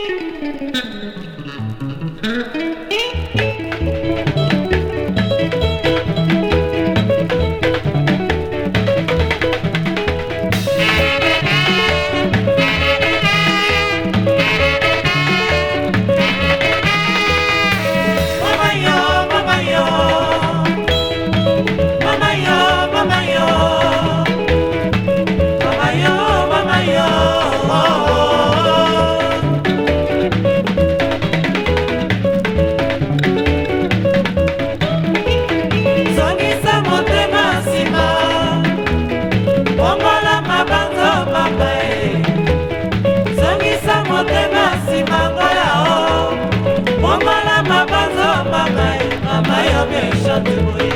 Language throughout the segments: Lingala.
Thank you. Yeah, yeah.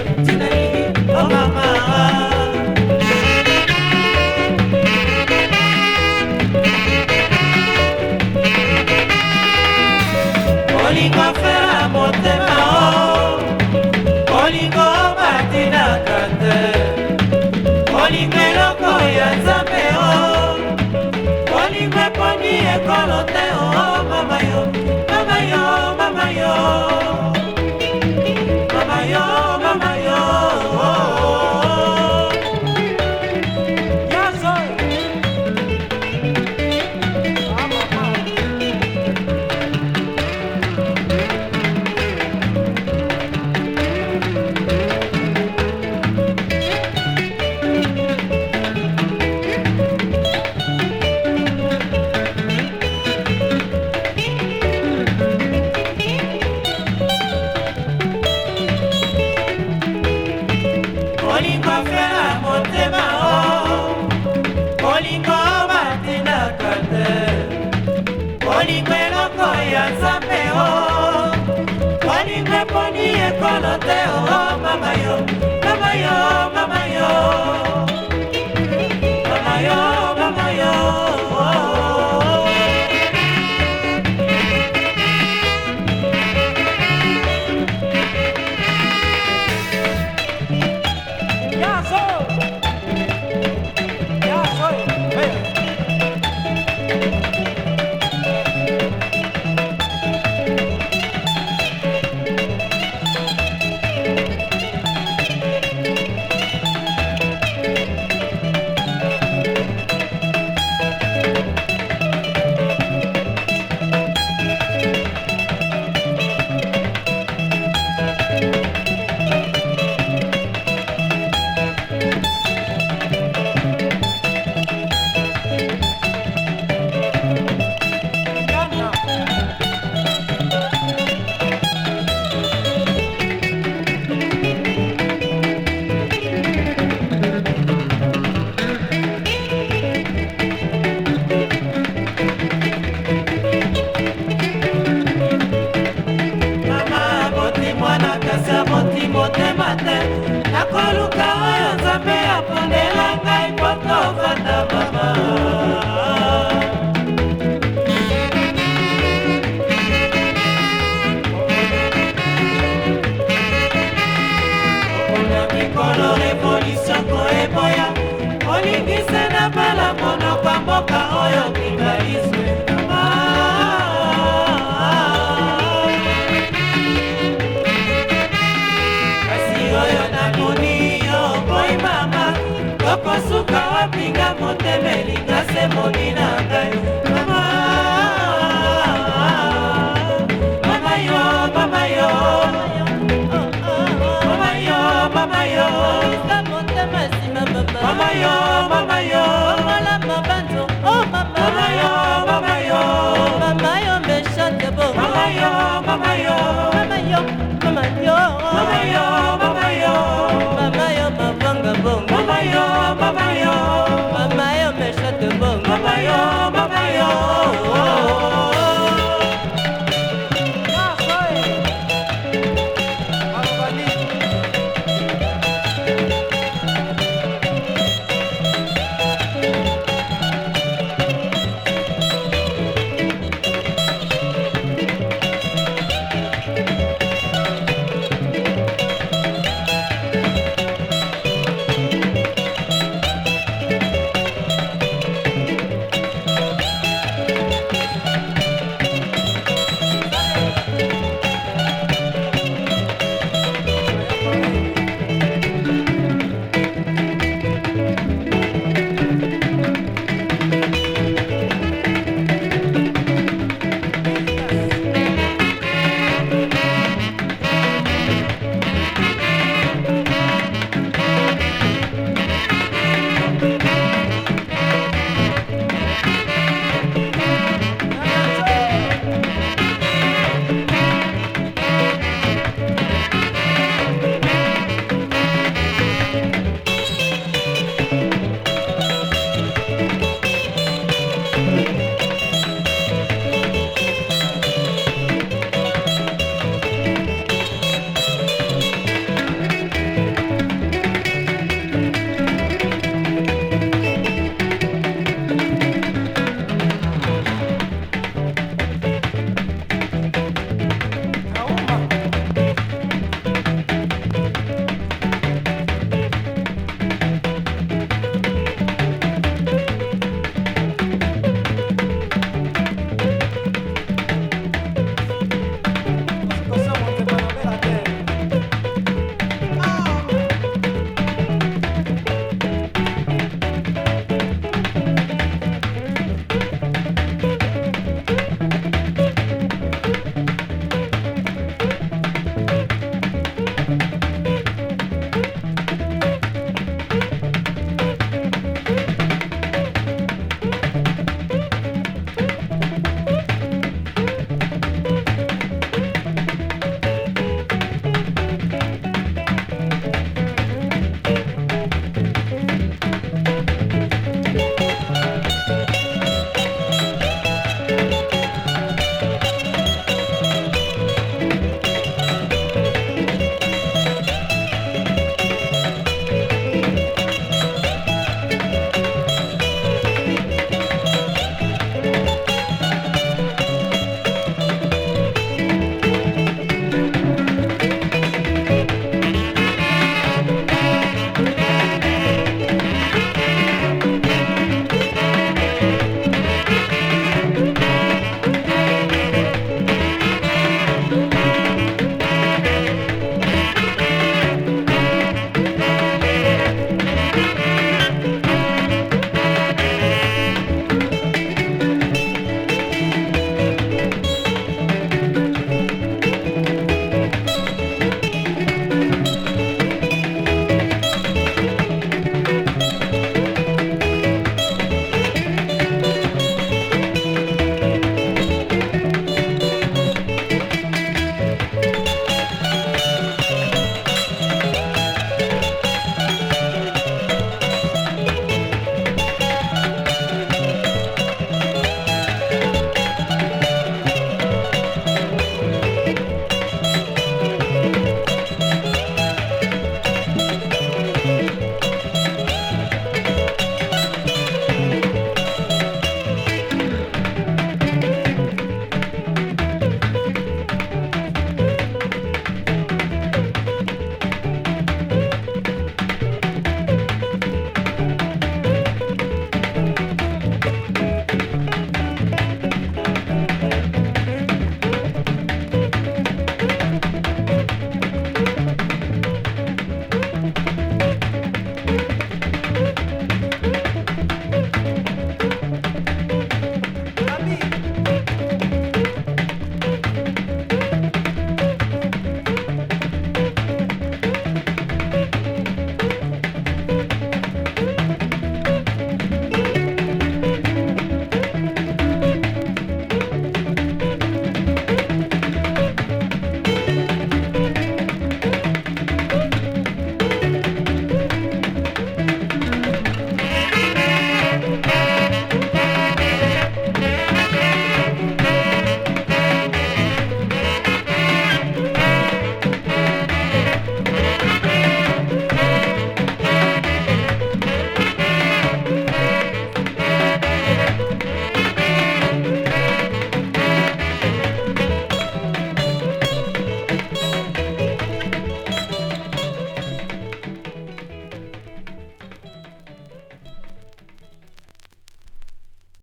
kofela motema o oh. kolingo batindaka te kolingo eloko ya nzambe o oh. kolingo eponi ekolo te o oh, mama yo mama yo mama yo mama yo okosuka wapinga motema elinga se moni na ngai